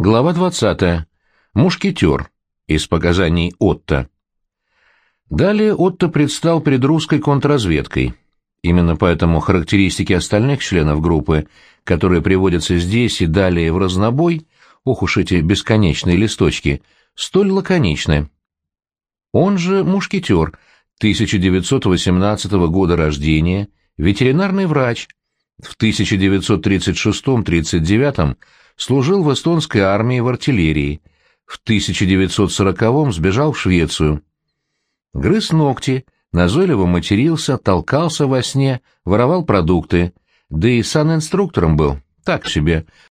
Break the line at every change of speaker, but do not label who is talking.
Глава 20. Мушкетер. Из показаний Отто. Далее Отто предстал перед русской контрразведкой. Именно поэтому характеристики остальных членов группы, которые приводятся здесь и далее в разнобой, ох уж эти бесконечные листочки, столь лаконичны. Он же мушкетер, 1918 года рождения, ветеринарный врач, в 1936-39 служил в эстонской армии в артиллерии, в 1940-м сбежал в Швецию. Грыз ногти, назойливо матерился, толкался во сне, воровал продукты, да и санинструктором был, так себе,